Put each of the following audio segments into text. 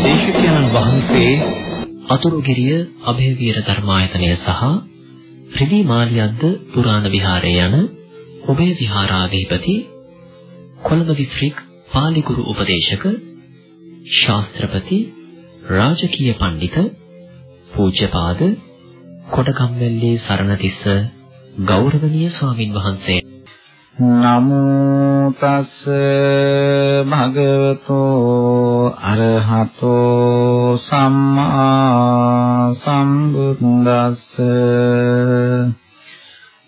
දේශකයන්න් වහන්සේ අතුරුගිරිය અભේවීර ධර්මායතනය සහ ත්‍රිවි මාලියද්ද පුරාණ විහාරයේ යන ඔබේ විහාරාධිපති කොළඹ දිස්ත්‍රික් පාලිගුරු උපදේශක ශාස්ත්‍රපති රාජකීය පඬිත පූජ්‍යපාද කොටකම්වැල්ලේ සරණතිස්ස ගෞරවනීය ස්වාමින් වහන්සේ. නමෝ තස් භගවතෝ අරහතෝ සම්මා සම්බුද්දස්ස.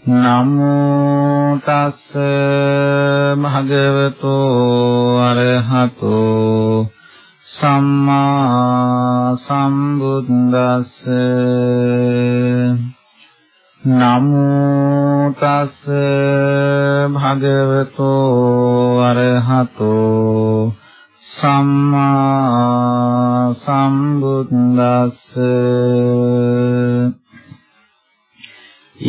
නමෝ තස් භගවතෝ අරහතෝ සම්මා සම්බුද්දස්ස නමෝ තස් භගවතෝ අරහතෝ සම්මා සම්බුද්දස්ස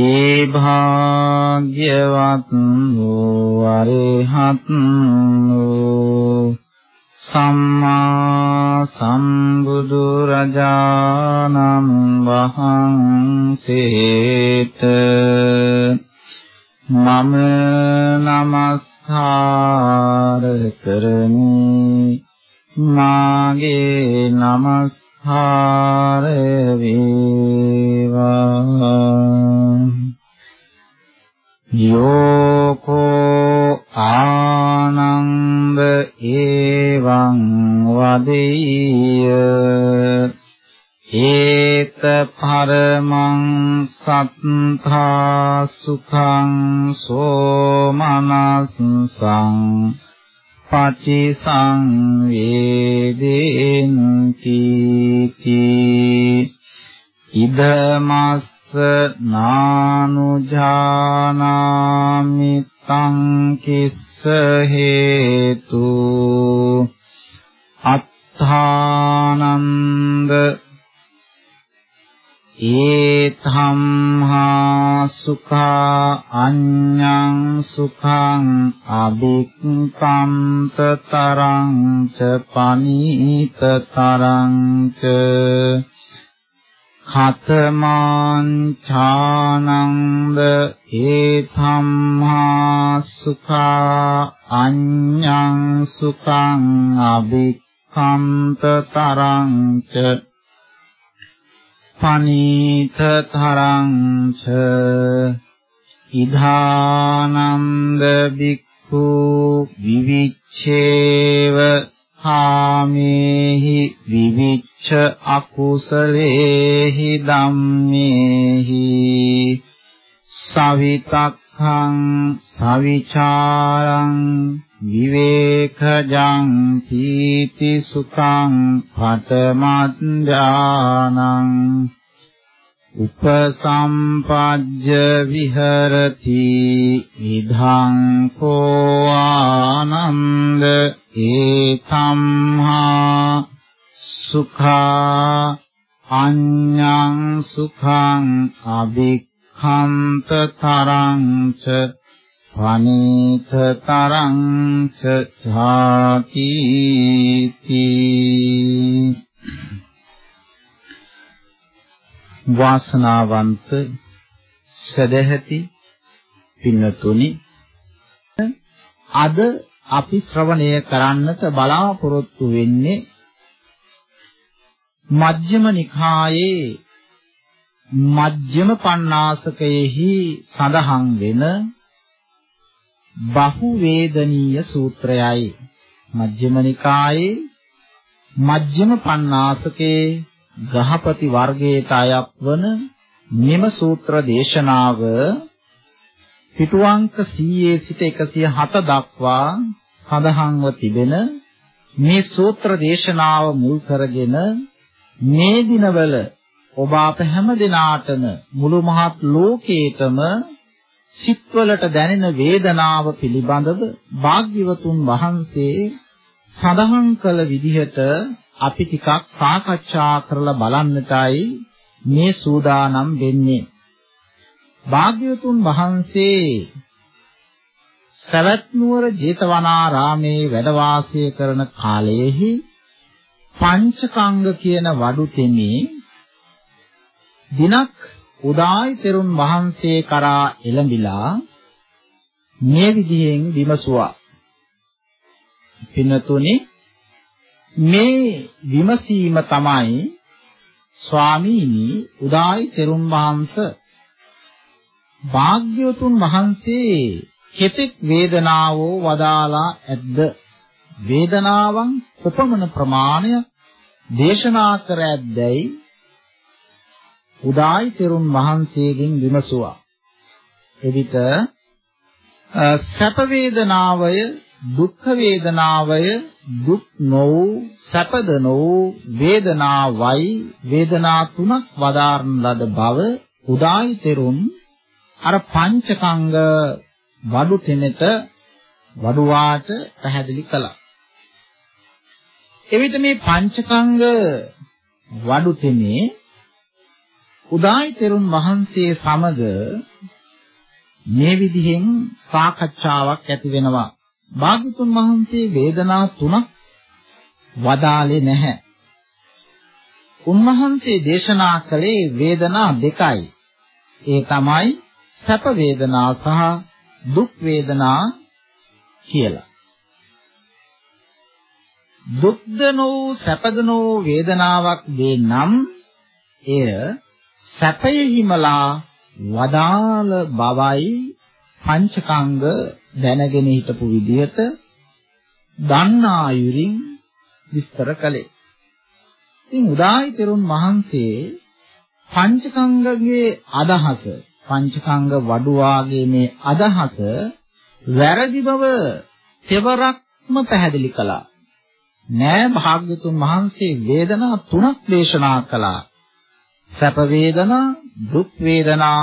ඒ භාග්‍යවත් වූ අරහත් වූ සම්මා සම්බුදු රජාණන් වහන්සේට මම නමස්කාර කරමි. මාගේ නමස්කාර වේවා. යෝකෝ ආනන්ද එවං වදෙය්‍ය ඒත පරමං සත්තා සුඛං සෝමනස්සං පටිසංවේදේන්ති ඉදමස් නානුජානාමි තං කිස්ස හේතු අත්ථානන්ද ඒතම්හා සුඛා අඤ්ඤං සුඛං අභික්ඛන්ත තරං ච පනීත තරං ච කතමාං ඡානන්ද ඒතම්හා සුඛා අඤ්ඤං සුඛං අභික්ඛන්ත තරං ච පනීත තරං ච ඉධානන්ද බික්ඛු විවිච්ඡේව කාමේහි විවිච්ඡ අකුසලේහි ධම්මේහි සවිතක්ඛං සවිචාරං විවේකජං පීති සුඛං පතමඥානං උපසම්පජ්ජ විහෙරති ඉදං කෝ ආනන්ද ඒතම්හා සුඛා අඤ්ඤං සුඛං අභික්ඛන්ත තරං ච පනීත තරං ච ඡාති වාසනාවන්ත සදැහැති පින්නතුනි. අද අපි ශ්‍රවණය කරන්නට බලාපොරොත්තු වෙන්නේ මජ්ක්‍ධිම නිකායේ මජ්ක්‍ධිම පණ්ණාසකයේහි සඳහන් වෙන බහු වේදනීය සූත්‍රයයි. මජ්ක්‍ධිම නිකායේ මජ්ක්‍ධිම පණ්ණාසකේ ග්‍රහපති වර්ගයට අයත් වන මෙම සූත්‍ර දේශනාව පිටුවංක 100 සිට 107 දක්වා සඳහන්ව තිබෙන මේ සූත්‍ර දේශනාව මුල් කරගෙන මේ දිනවල ඔබ අප හැම දිනාටම මුළු මහත් ලෝකේතම සිත්වලට දැනෙන වේදනාව පිළිබඳව භාග්‍යවතුන් වහන්සේ සඳහන් කළ විදිහට අපි ටිකක් සාකච්ඡා කරලා බලන්නටයි මේ සූදානම් වෙන්නේ. භාග්‍යවතුන් වහන්සේ සවැත් නුවර ජේතවනාරාමේ වැඩ වාසය කරන කාලයේහි පංචකංග කියන වඩු තෙමේ දිනක් උදායි තෙරුන් වහන්සේ කරා එළඹිලා මේ විදිහෙන් විමසුවා. පින්නතුනි මේ විමසීම තමයි ස්වාමීනි උදායි තෙරුන් වහන්සේ භාග්‍යවතුන් වහන්සේ කෙතෙක් වේදනාවෝ වදාලා ඇද්ද වේදනාවන් කොපමණ ප්‍රමාණය දේශනා කර ඇද්දැයි උදායි තෙරුන් වහන්සේගෙන් විමසුවා. එවිට සැප වේදනාවය දුක්ඛ වේදනාවය දුක් නොවූ සැපද නොවූ වේදනාවයි වේදනා තුනක් වදාරන ලද බව උදායි තෙරුන් අර පංචකංග වඩු තෙමෙත වඩුවාට පැහැදිලි කළා. එවිට මේ පංචකංග වඩු තෙමේ උදායි තෙරුන් වහන්සේ සමග මේ විදිහෙන් සාකච්ඡාවක් ඇති වෙනවා. භාග්‍යතුන් වහන්සේ වේදනා තුනක් වදාලේ නැහැ. උන්වහන්සේ දේශනා කළේ වේදනා දෙකයි. ඒ තමයි සැප වේදනා සහ දුක් වේදනා කියලා. දුක්ද නො සැපද නො වේදනාවක් වේ නම් එය සැපයෙහිමලා වදාළ බවයි පංචකංග දැනගෙන හිටපු විදිහට දන්නායුරින් විස්තර කළේ. ඉතින් උදායි තෙරුන් වහන්සේ පංචකංගගේ අදහස පංචකංග වඩුවාගේ මේ අදහස වැරදි බව තෙවරක්ම පැහැදිලි කළා. නෑ භාග්‍යතුන් වහන්සේ වේදනා තුනක් දේශනා කළා. සැප වේදනා, දුක් වේදනා,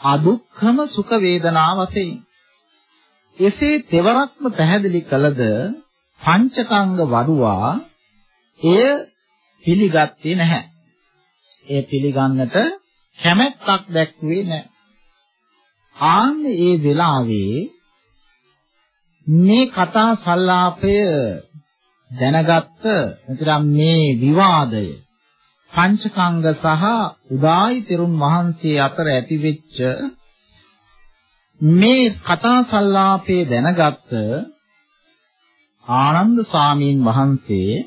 අදුක්ඛම සුඛ වේදනා වශයෙන්. එසේ තෙවරක්ම පැහැදිලි කළද පංචකංග වඩුවා එය පිළිගත්තේ නැහැ. ඒ පිළිගන්නට කැමැත්තක් දැක්ුවේ නැහැ. ආන්න ඒ වෙලාවේ මේ කතා සංලාපය දැනගත්ත එතරම් මේ විවාදය පංචකංග සහ උදායි තෙරුන් වහන්සේ අතර ඇතිවෙච්ච මේ කතා සංලාපයේ දැනගත්ත ආනන්ද ස්වාමීන් වහන්සේ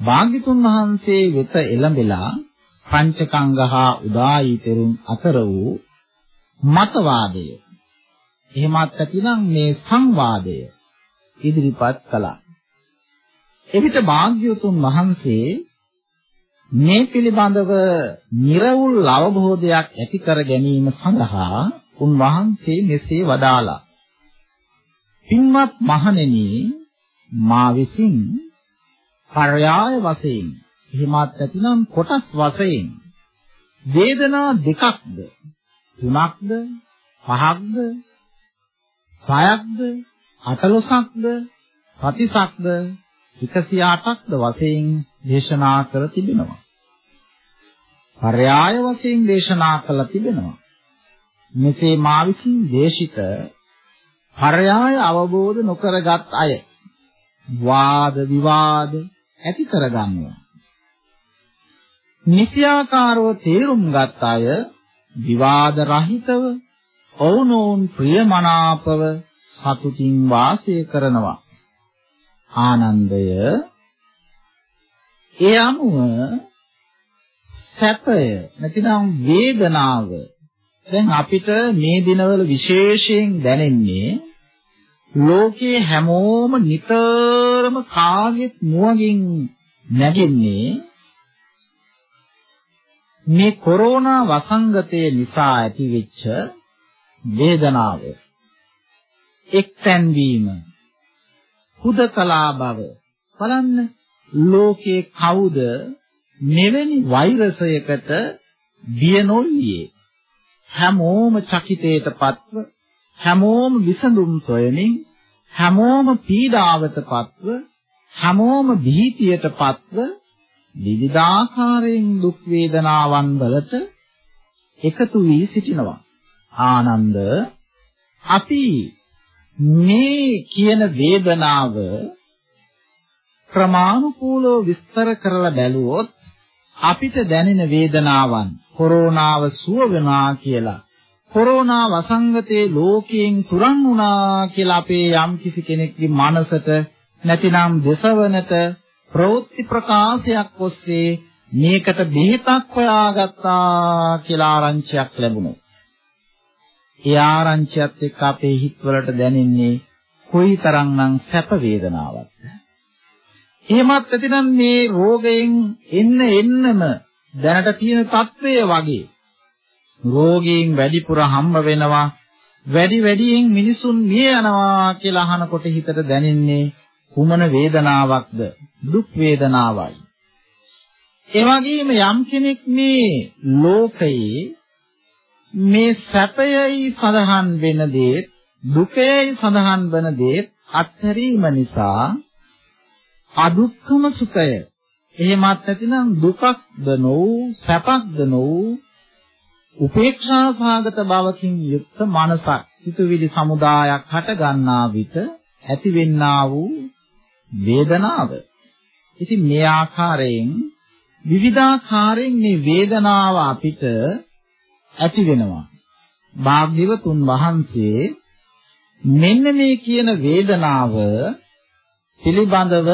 භාග්‍යතුන් වහන්සේ වෙත එළඹෙලා පංචකංග හා උදායි තෙරුන් අතර වූ මතවාදය එහෙමත් නැතිනම් මේ සංවාදය ඉදිරිපත් කළා. එවිට භාග්‍යවතුන් වහන්සේ මේ පිළිබඳව නිර්වුල් අවබෝධයක් ඇති කර ගැනීම සඳහා උන්වහන්සේ මෙසේ වදාලා පින්වත් මහණෙනි මා විසින් පරයාය වශයෙන් එහෙමත් නැතිනම් කොටස් වශයෙන් වේදනා දෙකක්ද තුනක්ද පහක්ද සයක්ද අටලොසක්ද සතිසක්ද 108ක්ද වශයෙන් දේශනා කර තිබෙනවා. පරයාය වශයෙන් දේශනා කළ තිබෙනවා. මෙසේ මා විසින් දේශිත පරයාය අවබෝධ නොකරගත් අය වාද විවාද ඇති කරගන්නවා. නිසියාකාරව තේරුම් ගත් අය විවාද රහිතව ඔවුනොවුන් ප්‍රියමනාපව සතුටින් වාසය කරනවා. ආනන්දය ඒ අනුව සැපය නැතිනම් වේදනාව දැන් අපිට මේ දිනවල විශේෂයෙන් දැනෙන්නේ ලෝකයේ හැමෝම නිතරම කාගෙත් මුවගින් නැගෙන්නේ මේ කොරෝනා වසංගතය නිසා ඇතිවෙච්ච වේදනාව. එක්තැන් වීම හුදකලා බව. බලන්න ලෝකේ කවුද මෙවැනි වෛරසයකට බිය නොවියේ? හැමෝම චකිතේටපත්ව හැමෝම විසඳුම් සොයමින් හැමෝම පීඩාවටපත්ව හැමෝම භීතියටපත්ව විවිධාකාරයෙන් දුක් වේදනාවන් වලට එකතු වී සිටිනවා. ආනන්ද අපි මේ කියන වේදනාව ක්‍රමානුකූලව විස්තර කරලා බැලුවොත් අපිට දැනෙන වේදනාවන් කොරෝනාව සුව වෙනවා කියලා. කොරෝනා වසංගතේ ලෝකයෙන් තුරන් වුණා කියලා අපේ යම් කිසි කෙනෙක්ගේ මනසට නැතිනම් දසවනට ප්‍රවෘත්ති ප්‍රකාශයක් ඔස්සේ මේකට බෙහෙතක් හොයාගත්තා කියලා ආරංචියක් ලැබුණොත් ඒ ආරංචියත් එක්ක අපේ හිතවලට දැනෙන්නේ කොයිතරම්නම් සැප වේදනාවක්ද? එහෙමත් නැතිනම් මේ රෝගයෙන් එන්න එන්නම දැනට තියෙන తත්වය වගේ. රෝගීන් වැඩිපුර හම්බ වෙනවා වැඩි වැඩියෙන් මිනිසුන් මිය යනවා කියලා අහනකොට හිතට දැනෙන්නේ කුමන වේදනාවක්ද? දුක් වේදනාවයි. ඒ වගේම යම් කෙනෙක් මේ ලෝකයේ මේ සැපයයි සඳහන් වෙන දේ දුකයයි සඳහන් වන දේ අත්හැරීම නිසා අදුක්කම සුඛය එහෙමත් නැතිනම් දුකක්ද නොවූ සැපක්ද නොවූ උපේක්ෂා සාගත භවකින් යුක්ත මනසක් සිතුවිලි සමුදායක් හට ගන්නා විට ඇතිවෙන්නා වූ වේදනාව. ඉතින් මේ ආකාරයෙන් විවිධාකාරයෙන් මේ වේදනාව අපිට ඇති වෙනවා. භාග්‍යවතුන් වහන්සේ මෙන්න මේ කියන වේදනාව පිළිබඳව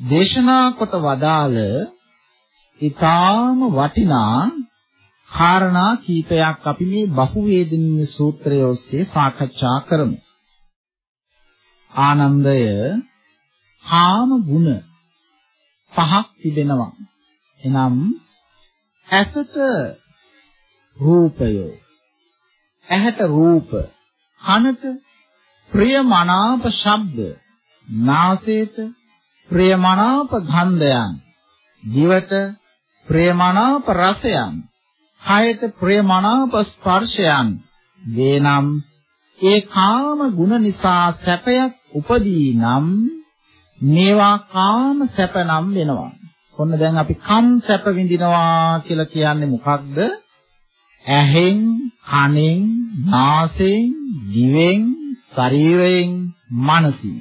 දේශනා කොට වදාළ ඊටාම වටිනා කාරණා කීපයක් අපි මේ බහුවේදිනීය සූත්‍රය ඔස්සේ සාකච්ඡා කරමු. ආනන්දය කාම ගුණ පහක් තිබෙනවා. එනම් ඇසට රූපය ඇහැට රූප කනට ප්‍රියමනාප ශබ්ද නාසයට ප්‍රියමනාප ගන්ධයන් දිවට ප්‍රියමනාප රසයන් කයට ප්‍රියමනාප ස්පර්ශයන් වේනම් ඒ කාම ගුණ නිසා සැපයක් උපදී නම් මේවා කාම සැප නම් වෙනවා. ඔන්න දැන් අපි කම් සැප විඳිනවා කියලා කියන්නේ මොකක්ද? ඇහෙන්, කනෙන්, නාසයෙන්, දිවෙන්, ශරීරයෙන්, මනසින්.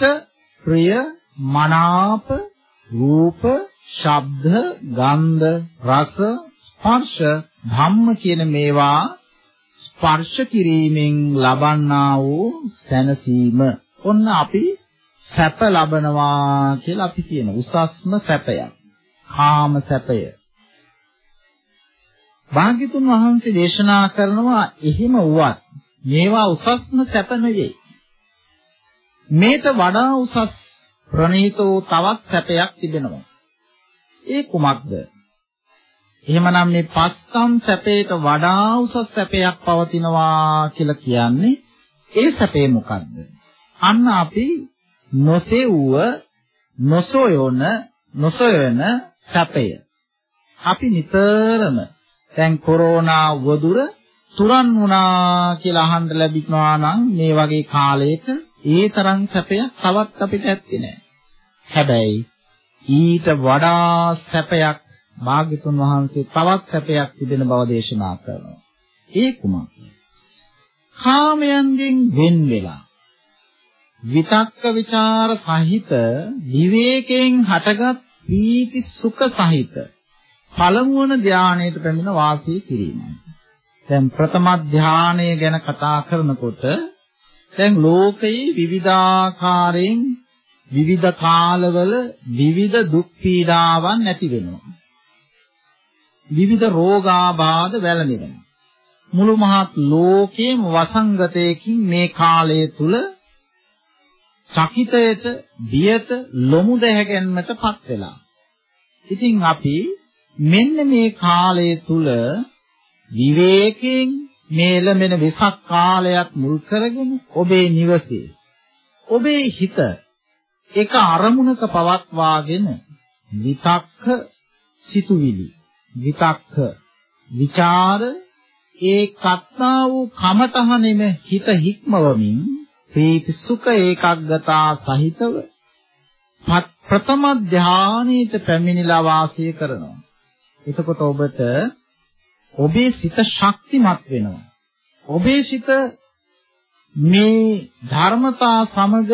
ඉෂ්ට, ප්‍රිය, මනාප, රූප, ශබ්ද, ගන්ධ, රස, ස්පර්ශ, ධම්ම කියන මේවා ස්පර්ශ කිරීමෙන් ලබන්නා වූ සැනසීම. ඔන්න අපි සැප ලබනවා කියලා අපි කියන උසස්ම සැපය. කාම සැපය. භාග්‍යතුන් වහන්සේ දේශනා කරනවා එහෙම වුවත් මේවා උසස්ම සැප නෙවෙයි. මේට වඩා උසස් ප්‍රණීතෝ තවත් සැපයක් තිබෙනවා. ඒ කුමක්ද? එහෙමනම් මේ පස්කම් සැපයට වඩා උසස් සැපයක් පවතිනවා කියලා කියන්නේ ඒ සැපේ මොකක්ද? අන්න අපි නොසෙව්ව නොසොයන නොසොයන සැපය. අපි නිතරම දැන් කොරෝනා වදුර තුරන් වුණා කියලා අහන්න ලැබිනවා නම් මේ වගේ කාලයක ඒ තරම් සැපයක් තවත් අපිට ඇත්තේ නැහැ. හැබැයි ඊට වඩා සැපයක් භාග්‍යතුන් වහන්සේ තවත් සැපයක් තිබෙන බව දේශනා කරනවා. ඒ කුමක්ද? කාමයන්ගෙන් වෙන් වෙලා විතක්ක ਵਿਚාර සහිත විවේකයෙන් හටගත් පීති සුඛ සහිත පළමුවන ධානයට පැමිණ වාසය කිරීමයි. දැන් ප්‍රථම ධානය ගැන කතා කරනකොට දැන් ලෝකයේ විවිධාකාරයෙන් විවිධ කාලවල විවිධ දුක් පීඩාවන් ඇති වෙනවා. විවිධ රෝගාබාධ වැළඳෙනවා. මුළු මහත් ලෝකයේම වසංගතයකින් මේ කාලය තුල චකිතයට, බියට, ලොමු දැහැගැන්මටපත් වෙලා. ඉතින් අපි මෙන්න මේ කාලය තුල විවේකයෙන් මේ ලැබෙන විසක් කාලයක් මුල් කරගෙන ඔබේ නිවසේ ඔබේ හිත එක අරමුණක පවත්වාගෙන විතක්ක සිතුවිලි විතක්ක ਵਿਚාර ඒ කත්තා වූ කමතහනෙම හිත හික්මවමින් ප්‍රීති සුඛ ඒකග්ගතා සහිතව ප්‍රථම ධානයේට පැමිණිලා වාසය කරනවා. එතකොට ඔබට ඔබේ සිත ශක්තිමත් වෙනවා. ඔබේ සිත මේ ධර්මතා සමග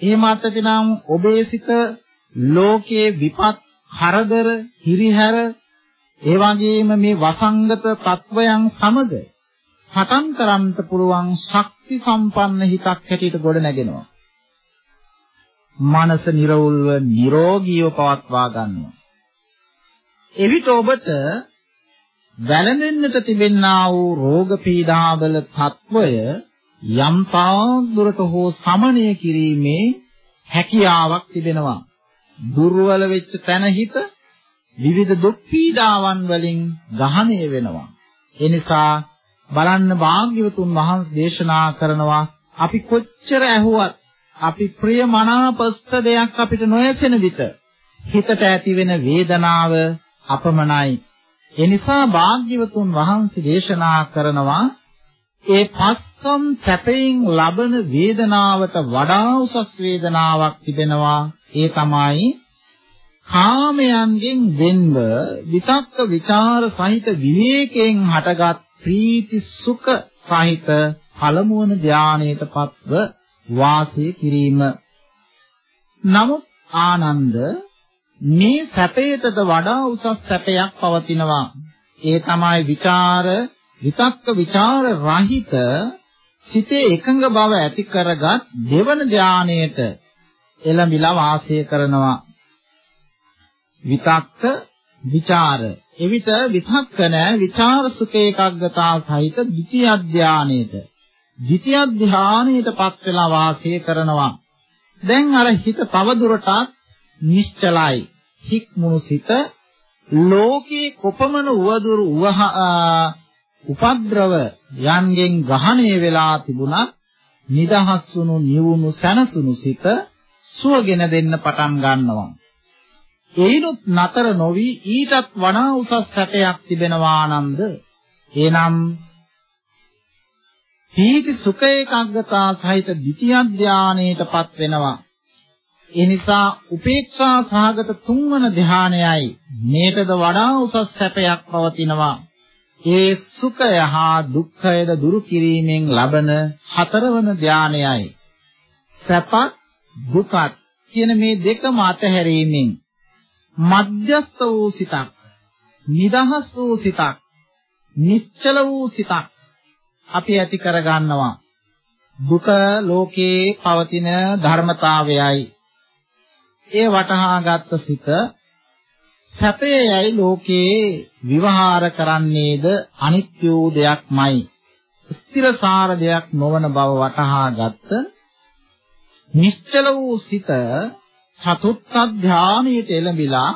එහෙමත් නැතිනම් ඔබේ සිත ලෝකයේ විපත් කරදර හිරිහැර ඒ වගේම මේ වසංගත තත්වයන් සමග පටන් කරන්නට පුළුවන් ශක්ති සම්පන්න හිතක් හැටියට ගොඩ නැගෙනවා. මනස නිර්වුල්ව නිරෝගීව පවත්වා ගන්නවා. එවිට ඔබට වැළඳෙන්නට තිබෙන්නා වූ රෝග පීඩාවල తত্ত্বය යම් දුරට හෝ සමනය කිරීමේ හැකියාවක් තිබෙනවා. දුර්වල වෙච්ච තැන හිත විවිධ දුක් පීඩාවන් වලින් ගහණය වෙනවා. ඒ නිසා බලන්න භාග්‍යවතුන් වහන්සේ දේශනා කරනවා අපි කොච්චර ඇහුවත් අපි ප්‍රිය මනාපස්ත දෙයක් අපිට නොයසෙන විට හිතට ඇතිවෙන වේදනාව අපමණයි ඒ නිසා භාග්‍යවතුන් වහන්සේ දේශනා කරනවා ඒ පස්කම් සැපයෙන් ලබන වේදනාවට වඩා උසස් වේදනාවක් තිබෙනවා. ඒ තමයි කාමයන්ගෙන් වෙන්ව විතක්ක ਵਿਚාර සහිත විවේකයෙන් හටගත් ප්‍රීති සුඛ සහිත පළමුවන ධානයටපත්ව වාසය කිරීම. නමුත් ආනන්ද මේ සැපයටද වඩා උසස් සැපයක් පවතිනවා. ඒ තමයි විචාර, විතක්ක විචාර රහිත සිතේ එකඟ බව ඇති කරගත් දෙවන ධානයට එළඹිලා වාසය කරනවා. විතක්ක විචාර එවිට විතක්ක නැ විචාර සුඛේ එකග්ගතා සහිත ද්විතිය ධානයේට ද්විතිය ධානයේටපත් වෙලා වාසය කරනවා දැන් අර හිත තව දුරටත් නිශ්චලයි. හික්මුණු සිත ලෝකේ කොපමණ උවදුරු උවහ උපද්‍රව යන්ගෙන් ග්‍රහණය වෙලා තිබුණත් නිදහස් වුණු නිවුණු සැනසුණු සිත සුවගෙන දෙන්න පටන් ගන්නවා. ඒනොත් නතර නොවි ඊටත් වඩා උසස් සැපයක් තිබෙනවා ආනන්ද. එනම් පීති සුඛ ඒකාග්‍රතා සහිත ද්විතිය ධානයටපත් වෙනවා. ඒ නිසා උපේක්ෂා සහගත තුන්වන ධානයයි මේකද වඩා උසස් සැපයක් පවතිනවා. ඒ සුඛය හා දුක්ඛයද දුරු කිරීමෙන් ලබන හතරවන ධානයයි. සැපත් දුකත් කියන මේ දෙකම අතහැරීමෙන් මධ්‍යස්ත වූ සිතක්, නිදහස් වූ සිතක්, නිශ්චල වූ සිතක් අපි ඇති කර ගන්නවා. දුක ලෝකේ පවතින ධර්මතාවයයි. ඒ වටහාගත් සිත සැපයයි ලෝකේ විවහාර කරන්නේද අනිත්‍ය වූ දෙයක්මයි. ස්ථිරසාර දෙයක් නොවන බව වටහාගත් නිශ්චල වූ සිත චතුත්ථ ධානයට එළඹිලා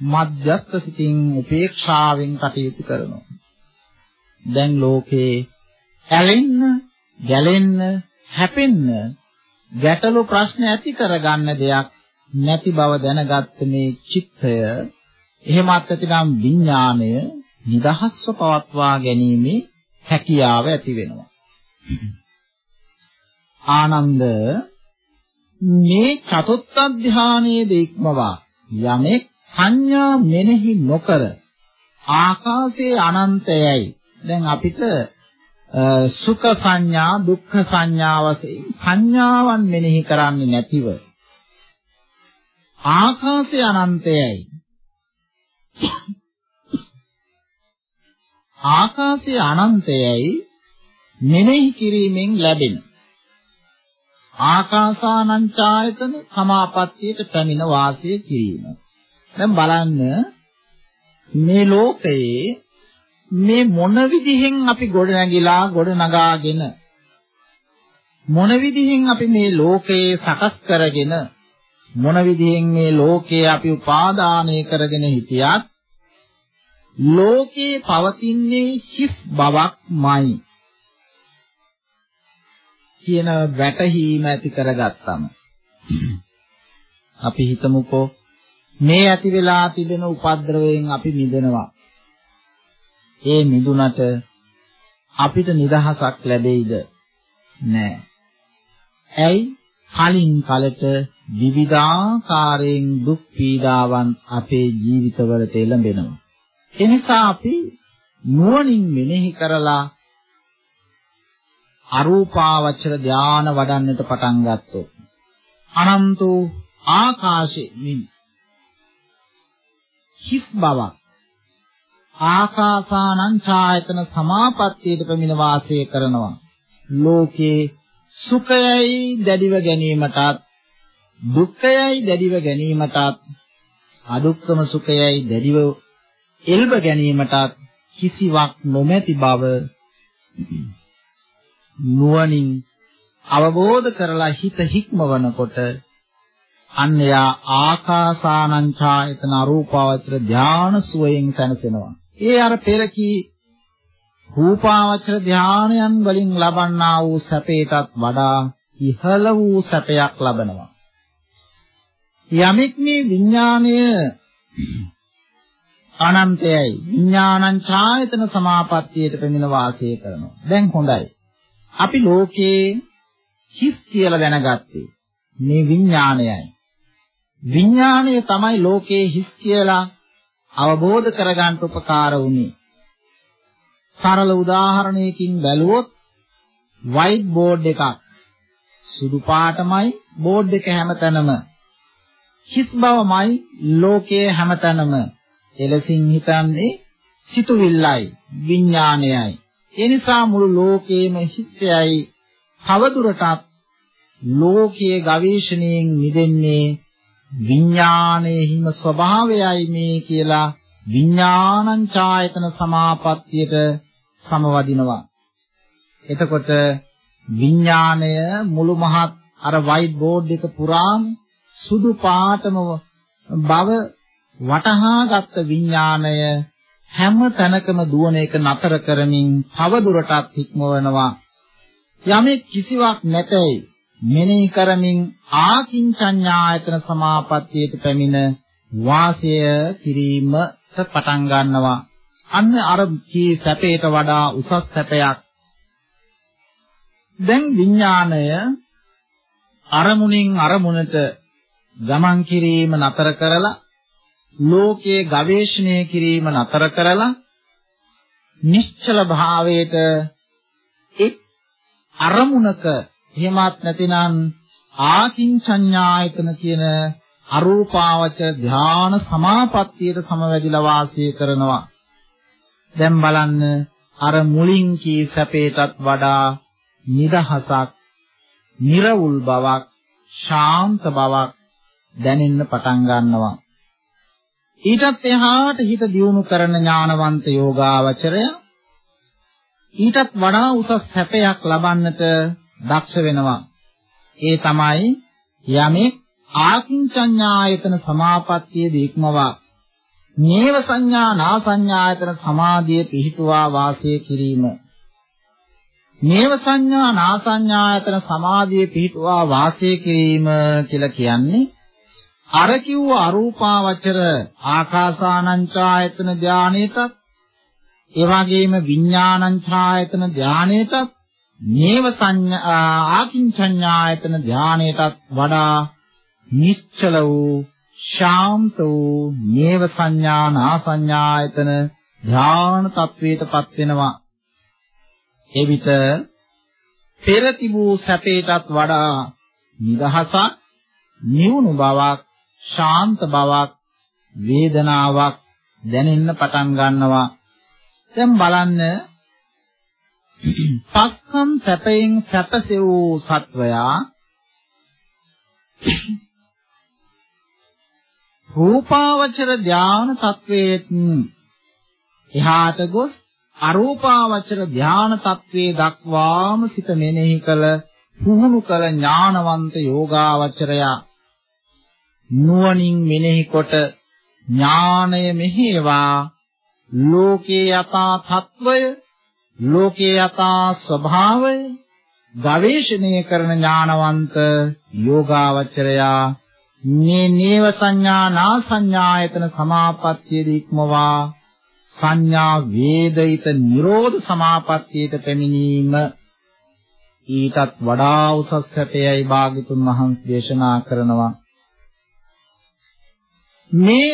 මධ්‍යස්ථ සිතින් උපේක්ෂාවෙන් කටයුතු කරනවා. දැන් ලෝකේ ඇලෙන්න, ගැලෙන්න, හැපෙන්න ගැටලු ප්‍රශ්න ඇති කරගන්න දෙයක් නැති බව දැනගත්ත මේ චිත්තය එහෙමත් නැතිනම් විඥාණය නිදහස්ව පවත්වා ගැනීමේ හැකියාව ඇති වෙනවා. ආනන්ද මේ චතුත්ථ ධානයේ දෙක්මවා යමෙක් සංඥා මෙනෙහි නොකර ආකාශයේ අනන්තයයි දැන් අපිට සුඛ සංඥා දුක්ඛ සංඥා වශයෙන් සංඥාවන් මෙනෙහි කරන්නේ නැතිව ආකාශය අනන්තයයි ආකාශය අනන්තයයි මෙනෙහි කිරීමෙන් ලැබෙන ආකාසානංචායතන සමාපත්තියට පැමිණ වාසය කිරීම. දැන් බලන්න මේ ලෝකයේ මේ මොන විදිහෙන් අපි ගොඩ නැගිලා ගොඩ නගාගෙන මොන විදිහෙන් අපි මේ ලෝකයේ සකස් කරගෙන මොන විදිහෙන් මේ ලෝකයේ අපි උපාදානය කරගෙන හිටියත් ලෝකේ පවතින්නේ හිස් බවක්මයි කියන වැටහීම ඇති කරගත්තම අපි හිතමුකෝ මේ ඇති වෙලා තිබෙන උපද්‍රවයෙන් අපි මිදෙනවා. ඒ මිදුනට අපිට නිදහසක් ලැබෙයිද? නෑ. ඇයි? කලින් කලට විවිධාකාරයෙන් දුක් පීඩාවන් අපේ ජීවිතවලට එළඹෙනවා. එනිසා අපි නුවණින් මෙනෙහි කරලා අරූපාවචර ධාන වඩන්නට පටන් ගත්තොත් අනන්ත ආකාශෙමින් හිස් බවක් ආකාසානං ඡායතන සමාපත්තියට පැමිණ වාසය කරනවා ලෝකේ සුඛයයි දැඩිව ගැනීමටත් දුක්ඛයයි දැඩිව ගැනීමටත් අදුක්කම සුඛයයි දැඩිව එල්බ ගැනීමටත් කිසිවක් නොමැති බව නුවණින් අවබෝධ කරලා හිත හික්මවනකොට අන්‍යයා ආකාසානං ඡායතන අරූපාවචර ධාන සුවයෙන් සැනසෙනවා. ඒ අර පෙර කී රූපාවචර ධානයන් වලින් ලබන්නා වූ සැපයටත් වඩා ඉහළ වූ සැපයක් ලබනවා. යමෙක් මේ විඥාණය අනන්තයයි විඥානං ඡායතන සමාපත්තියට පැමිණ වාසය කරනවා. දැන් හොඳයි. අපි ලෝකේ හිස් කියලා දැනගත්තේ මේ විඥාණයයි. විඥාණය තමයි ලෝකේ හිස් කියලා අවබෝධ කරගන්න උපකාර වුණේ. සරල උදාහරණයකින් බැලුවොත් white board එකක්. සුදු පාටමයි බෝඩ් එක හැමතැනම. හිස් බවමයි ලෝකයේ හැමතැනම. එලසින් හිතන්නේ සිතුවිල්ලයි විඥානයයි. ඒ නිසා මුළු ලෝකයේම හිස්යයි තවදුරටත් ලෝකයේ ගවේෂණයෙන් මිදෙන්නේ විඥානයේ හිම ස්වභාවයයි මේ කියලා විඥානං ඡායතන සමාපත්තියට සමවදිනවා. එතකොට විඥාණය මුළු මහත් අර වයිට් බෝඩ් එක පුරාම සුදු පාටම බව වටහාගත් විඥාණය හැම තැනකම දුවන එක නතර කරමින් තවදුරටත් හික්මවනවා. යමෙක් කිසිවක් නැතයි මෙනෙහි කරමින් ආකින්චඤ්ඤායතන සමාපත්තියට පැමිණ වාසය කිරීමට පටන් ගන්නවා. අන්න අර කී සැපයට වඩා උසස් සැපයක්. දැන් විඥාණය අරමුණින් අරමුණට ගමන් කිරීම නතර කරලා ලෝකයේ ගවේෂණය කිරීම නතර කරලා නිශ්චල භාවයට එක් අරමුණක එහෙමත් නැතිනම් ආකින්චඤ්ඤායතන කියන අරූපාවච ධාන සමාපත්තියට සමවැදිලා වාසය කරනවා. දැන් බලන්න අර මුලින් කී සැපේටත් වඩා නිදහසක්, නිර්වුල් බවක්, ශාන්ත බවක් දැනෙන්න පටන් ගන්නවා. ඊටත් එහාට හිත දියුණු කරන ඥානවන්ත යෝගාවචරය ඊටත් වඩා උසස් සැපයක් ලබන්නට දක්ෂ වෙනවා. ඒ තමයි යමෙක් ආකින්චඤ්ඤායතන සමාපත්තිය දීක්මවා නේව සංඥා නා සංඥායතන සමාධිය පිහිටුවා වාසය කිරීම. නේව සංඥා නාසඤ්ඤායතන සමාධියේ පිහිටුවා වාසය කිරීම කියලා කියන්නේ අර කිව්ව අරූපාවචර ආකාසානංචායතන ධානයටත් ඒ වගේම විඥානංචායතන ධානයටත් නේව සංඥා ආකින්චඤ්ඤායතන ධානයටත් වඩා නිශ්චල වූ ශාන්ත වූ නේව සංඥා නාසඤ්ඤායතන ධාන තත්වයටපත් වෙනවා එවිට පෙර තිබූ සැපයටත් වඩා නිදහසක්, නිවුණු බවක්, ශාන්ත බවක්, වේදනාවක් දැනෙන්න පටන් ගන්නවා. දැන් බලන්න පස්කම් සැපයෙන් සැපසෙවූ සත්වයා රූපාවචර ධාන තත්වයෙන් එහාට ගොස් අරූපාවචර ධාන තත්වයේ දක්වාම සිත මෙනෙහි කළ පුහුණු කළ ඥානවන්ත යෝගාවචරයා නුවණින් මෙනෙහි කොට ඥානය මෙහෙවා. ලෝකේ යථා තත්වය ලෝකේ යථා ස්වභාවය ගවේෂණය කරන ඥානවන්ත යෝගාවචරයා මේ නේව සංඥා නා සංඥායතන සමාපත්තියේ ඉක්මවා සංඥා වේදිත නිරෝධ සමාපත්තියට පැමිණීම ඊටත් වඩා උසස් සැපයයි භාග්‍යතුන් වහන්සේ දේශනා කරනවා. මේ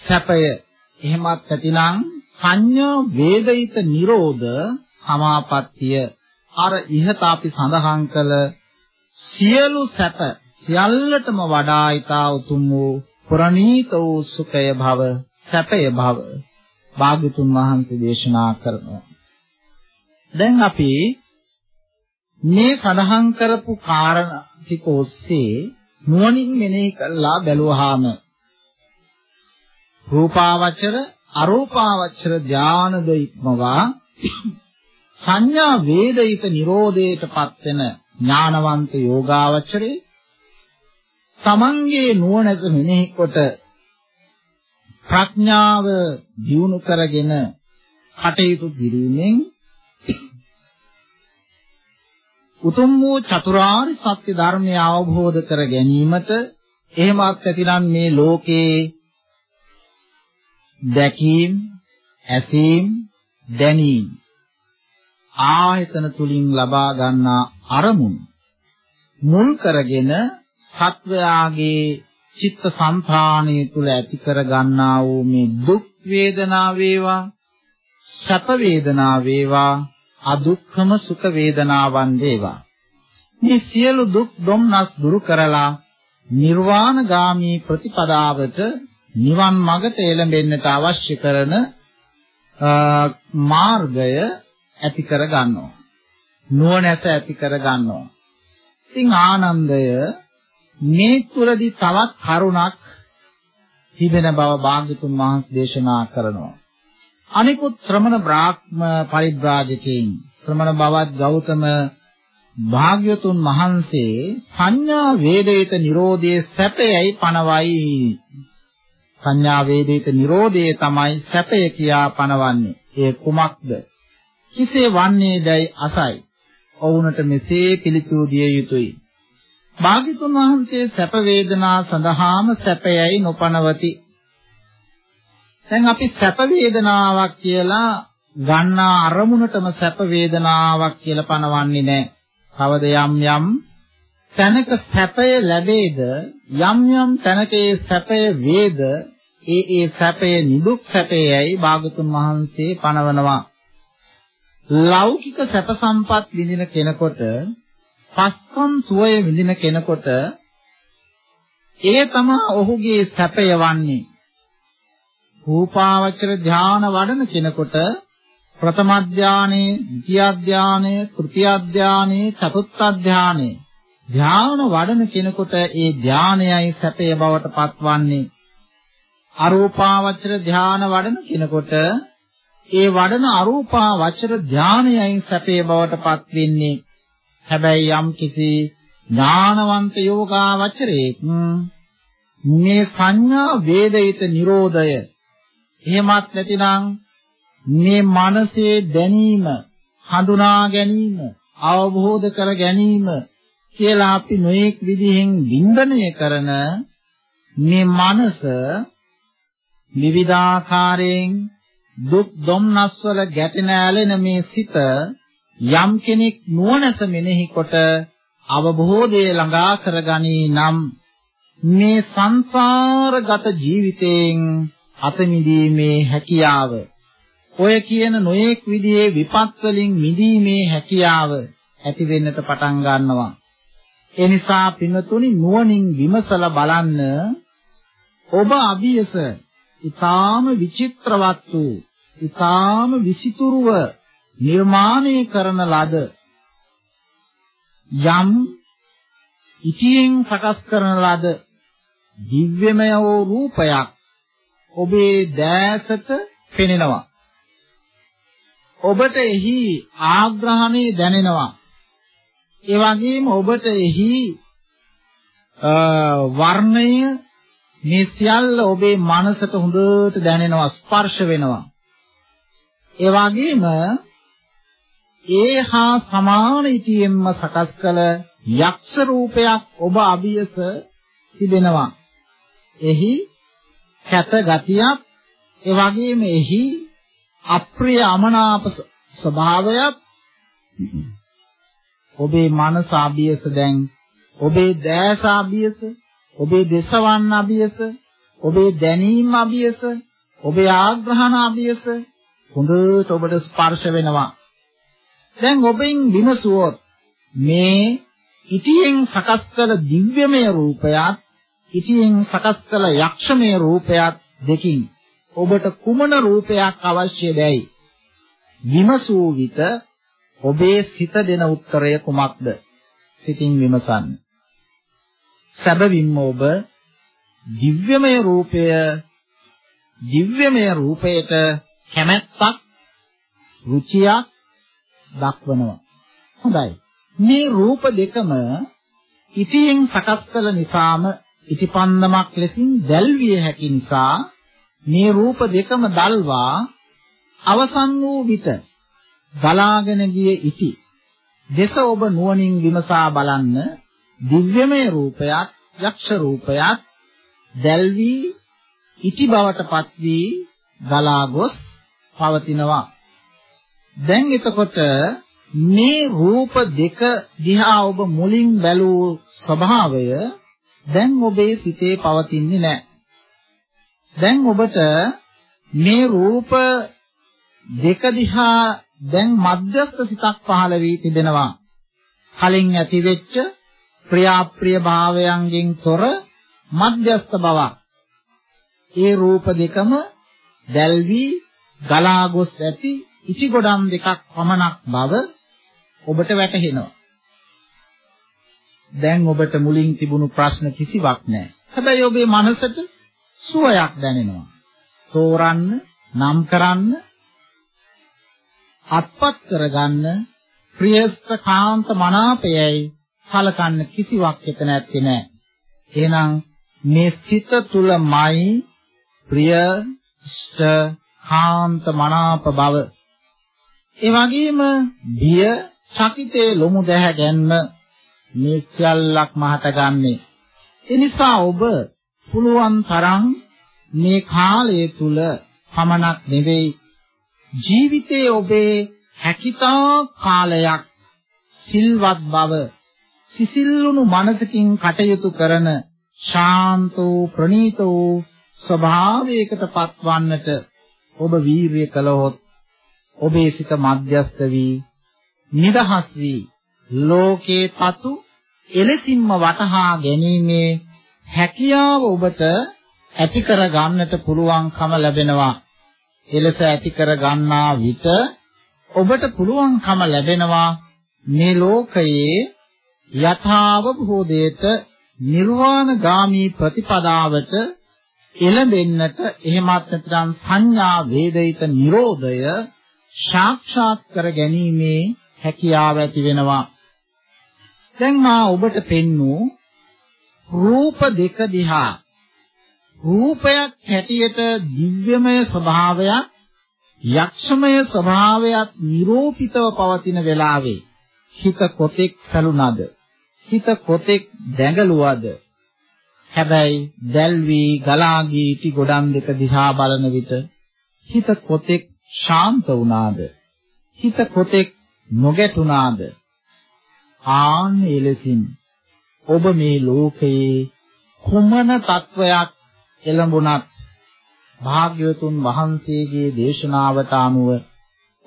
සැපය එහෙමත් නැතිනම් සංඥා වේදිත නිරෝධ සමාපත්තිය අර ඉහත අපි සඳහන් කළ සියලු සැප සියල්ලටම වඩා ඊතා උතුම් වූ ප්‍රණීත වූ සුඛය භව සැපය භව භාග්‍යතුන් වහන්සේ දේශනා කරනවා. දැන් අපි මේ සඳහන් කරපු කාරණා ටික ඔස්සේ නුවණින් මෙනෙහි කළා බැලුවාම රූපාවචර අරූපාවචර ඥානද ඉක්මවා සංඥා වේදිත නිරෝධයටපත් වෙන ඥානවන්ත යෝගාවචරේ තමන්ගේ නුවණට මෙනෙහි කොට ප්‍රඥාව දියුණු කරගෙන කටයුතු කිරීමෙන් උතුම් වූ චතුරාර්ය සත්‍ය ධර්මය අවබෝධ කර ගැනීමට එහෙමත් නැතිනම් මේ ලෝකේ දැකීම් ඇසීම් දැනීම් ආයතන තුලින් ලබා ගන්නා අරමුණු මුල් කරගෙන සත්වයාගේ චිත්ත සංතානය තුල ඇති කර ගන්නා වූ මේ දුක් වේදනා වේවා සැප වේදනා වේවා අදුක්ඛම සුඛ වේදනාවන් වේවා. මේ සියලු දුක් දුම්නස් දුරු කරලා නිර්වාණගාමී ප්‍රතිපදාවට නිවන් මඟට එළඹෙන්නට අවශ්‍ය කරන මාර්ගය ඇති කර ගන්නවා නුවණැස ඇති කර ගන්නවා ඉතින් ආනන්දය මේ තුලදී තවත් කරුණක් තිබෙන බව භාග්‍යතුන් වහන්සේ දේශනා කරනවා. අනිකුත් ශ්‍රමණ බ්‍රාහ්ම පරිබ්‍රාජකයන් ශ්‍රමණ බවත් ගෞතම භාග්‍යතුන් වහන්සේ සංඥා වේදිත නිරෝධයේ සැපයයි පනවයි. සංඥා වේදිත නිරෝධයේ තමයි සැපය කියා පනවන්නේ. ඒ කුමක්ද? කිසේ වන්නේදයි අසයි. ඔවුන්ට මෙසේ පිළිතුරු දිය යුතුය. භාග්‍යතුන් වහන්සේ සැප වේදනා සඳහාම සැපයයි නොපනවති දැන් අපි සැප වේදනාවක් කියලා ගන්නා අරමුණටම සැප වේදනාවක් කියලා පනවන්නේ නැහැ. කවද යම් යම් තැනක සැපය ලැබේද යම් යම් තැනක ඒ සැපය වේද ඒ ඒ සැපය නිදුක් සැපයයි භාගතුන් වහන්සේ පනවනවා. ලෞකික සැප සම්පත් විඳින කෙනෙකුට පස්කම් සුවය විඳින කෙනෙකුට ඒ තමයි ඔහුගේ සැපය වන්නේ. රූපාවචර ධාන වඩන කෙනෙකුට ප්‍රථම ධානයේ, ද්විතිය ධානයේ, තෘතිය ධානයේ, චතුර්ථ ධානයේ ධාන වඩන කෙනෙකුට ඒ ධානයයි සැපය බවට පත්වන්නේ. අරූපාවචර ධාන වඩන කෙනෙකුට ඒ වඩන අරූපාවචර ධානයයි සැපේ බවට පත් වෙන්නේ. හැබැයි යම් කිසි ඥානවන්ත යෝගාවචරයෙක් මේ සංඥා වේදිත නිරෝධය එහෙමත් නැතිනම් මේ මනසේ දැනීම හඳුනා ගැනීම අවබෝධ කර ගැනීම කියලා අපි නොඑක් විදිහෙන් වින්දනය කරන මේ මනස විවිධාකාරයෙන් දුක් දුම්නස් වල ගැටෙන ඇලෙන මේ සිත යම් කෙනෙක් නුවණස මෙනෙහි කොට අවබෝධය ළඟා කරගනී නම් මේ සංසාරගත ජීවිතයෙන් අත මිදීමේ හැකියාව ඔය කියන නොයෙක් විදිහේ විපත් වලින් මිදීමේ හැකියාව ඇති වෙන්නට පටන් ගන්නවා. ඒ නිසා පින්වතුනි නුවණින් විමසලා බලන්න ඔබ අභියස ඊටාම විචිත්‍රවත් වූ ඊටාම විසිතුරුව නිර්මාණය කරන ලද යම් ඉතියෙන් සකස් කරන ලද දිව්‍යමය වූ රූපයක් ඔබේ දැසට පෙනෙනවා. ඔබට එහි ආග්‍රහණය දැනෙනවා. ඒ වගේම ඔබට එහි වර්ණය මේ සියල්ල ඔබේ මනසට හොඳට දැනෙනවා ස්පර්ශ වෙනවා. ඒ වගේම ඒ හා සමාන ඉතියෙම්ම සකස් කළ යක්ෂ රූපයක් ඔබ අභියස තිබෙනවා. එහි කැත ගතියක් ඒ වගේම එහි අප්‍රිය අමනාප ස්වභාවයක් ඔබේ මනස අභියස දැන් ඔබේ දැස අභියස ඔබේ දසවන්න අභියස ඔබේ දැනීම අභියස ඔබේ ආග්‍රහණ අභියස හොඳට ඔබට ස්පර්ශ වෙනවා. දැන් ඔබෙන් විමසුවොත් මේ ඉතියෙන් සකස් කළ දිව්‍යමය රූපයත් ඉතියෙන් සකස් කළ යක්ෂමය රූපයත් දෙකින් ඔබට කුමන රූපයක් අවශ්‍යදයි විමසූ විට ඔබේ සිත දෙන උත්තරය කුමක්ද? සිතින් විමසන්න. සැබවින්ම ඔබ දිව්‍යමය රූපය දිව්‍යමය රූපයට කැමැත්තක් රුචියක් දක්වනවා. හොඳයි. මේ රූප දෙකම ඉතියෙන් සකස් කළ නිසාම ඉතිපන්දමක් ලෙසින් දැල්විය හැකි නිසා මේ රූප දෙකම දල්වා අවසන් වූ විට ගලාගෙන ගිය ඉති. දෙස ඔබ නුවණින් විමසා බලන්න දිව්‍යමය රූපයත් යක්ෂ රූපයත් දැල්වි ඉති බවටපත් වී ගලා ගොස් පවතිනවා. දැන් එතකොට මේ රූප දෙක දිහා ඔබ මුලින් බැලූ ස්වභාවය දැන් ඔබේ සිතේ පවතින්නේ නැහැ. දැන් ඔබට මේ රූප දෙක දිහා දැන් මධ්‍යස්ථ සිතක් පහළ වී තිබෙනවා. කලින් ඇතිවෙච්ච ප්‍රියාප්‍රිය භාවයන්ගෙන් තොර මධ්‍යස්ථ බවක්. ඒ රූප දෙකම දැල්වි ගලා ගොස් ඇති ඉටි ගොඩම් දෙකක් පමණක් බව ඔබට වැටහෙනවා. දැන් ඔබට මුලින් තිබුණු ප්‍රශ්න කිසිවක් නැහැ. හැබැයි ඔබේ මනසට සුවයක් දැනෙනවා. තෝරන්න, නම් කරන්න, අත්පත් කරගන්න ප්‍රියස්ත කාන්ත මනාපයයි සලකන්න කිසිවක් එතන ඇත්තේ නැහැ. එහෙනම් මේ සිත තුලමයි ප්‍රියස්ත කාන්ත මනාප බව. ඒ වගේම බිය චකිතේ ලොමු දැහැ ගැන්ම මේ සියල්ලක් මහත ගන්නේ. ඒ නිසා ඔබ පුළුවන් තරම් මේ කාලය තුල පමණක් නෙවෙයි ජීවිතයේ ඔබේ හැකිතා කාලයක් සිල්වත් බව සිසිල්ුණු මනසකින් කටයුතු කරන ශාන්තෝ ප්‍රණීතෝ ස්වභාවයකට පත්වන්නට ඔබ වීරිය කළහොත් ඔබේ සිත මධ්‍යස්ත වී නිදහස් වී ලෝකේ පතු එලෙසින්ම වටහා ගැනීමේ හැකියාව ඔබට ඇති කර ගන්නට පුළුවන්කම ලැබෙනවා. එලෙස ඇති කර ගන්නා විට ඔබට පුළුවන්කම ලැබෙනවා මේ ලෝකයේ යථාව භෝධයට නිර්වාණගාමී ප්‍රතිපදාවට එළඹෙන්නට එහෙමත් නැත්නම් සංඥා වේදිත නිරෝධය සාක්ෂාත් කර ගැනීමේ හැකියාව ඇති වෙනවා. දැන් මා ඔබට පෙන්වූ රූප දෙක දිහා. රූපයක් හැටියට දිව්‍යමය ස්වභාවයක් යක්ෂමය ස්වභාවයක් නිරූපිතව පවතින වෙලාවේ හිත කොතෙක් සැලුනද හිත කොතෙක් දැඟලුවද? හැබැයි දැල්වි ගලාගී ඉටි ගොඩන් දෙක දිහා බලන විට හිත කොතෙක් ශාන්ත වුණාද හිත කොතෙක් නොගැටුණාද ආන් එලෙසින් ඔබ මේ ලෝකයේ කුමන තත්වයක් එළඹුණත් භාග්‍යවතුන් වහන්සේගේ දේශනාවට අනුව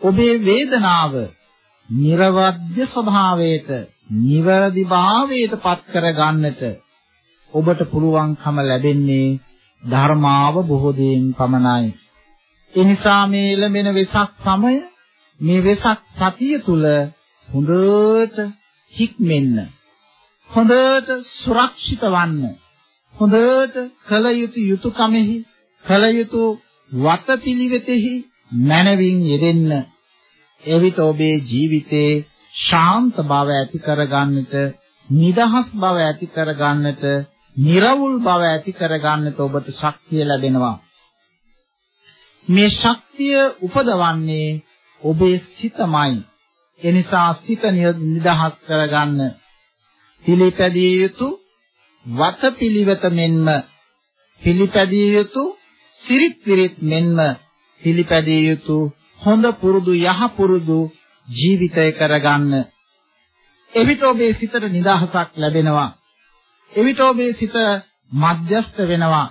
ඔබේ වේදනාව නිර්වද්‍ය ස්වභාවයට නිවැරදි භාවයට පත් කර ගන්නට ඔබට පුළුවන්කම ලැබෙන්නේ ධර්මාව බොහෝදීන් පමණයි. ඒ නිසා මේ එළඹෙන වෙසක් සමය මේ වෙසක් සතිය තුල හොඳට හික්මෙන්න හොඳට සුරක්ෂිත වන්න හොඳට කල යුතු යුතුයකමෙහි කල යුතු වතපිලිවෙතෙහි මනවින් යෙදෙන්න එවිට ඔබේ ජීවිතේ ශාන්ත බව ඇති කරගන්නට නිදහස් බව ඇති කරගන්නට නිර්වුල් බව ඇති කරගන්නට ඔබට ශක්තිය ලැබෙනවා. මේ ශක්තිය උපදවන්නේ ඔබේ සිතමයි. එනිසා සිත නිදහස් කරගන්න. පිළිපැදිය යුතු වතපිලිවෙත මෙන්ම. පිළිපැදිය යුතු සිරිත් විරිත් මෙන්ම. පිළිපැදිය යුතු හොඳ පුරුදු යහ පුරුදු ජීවිතය කරගන්න. එවිට ඔබේ සිතට නිදහසක් ලැබෙනවා. එවිට ඔබේ සිත මධ්‍යස්ත වෙනවා.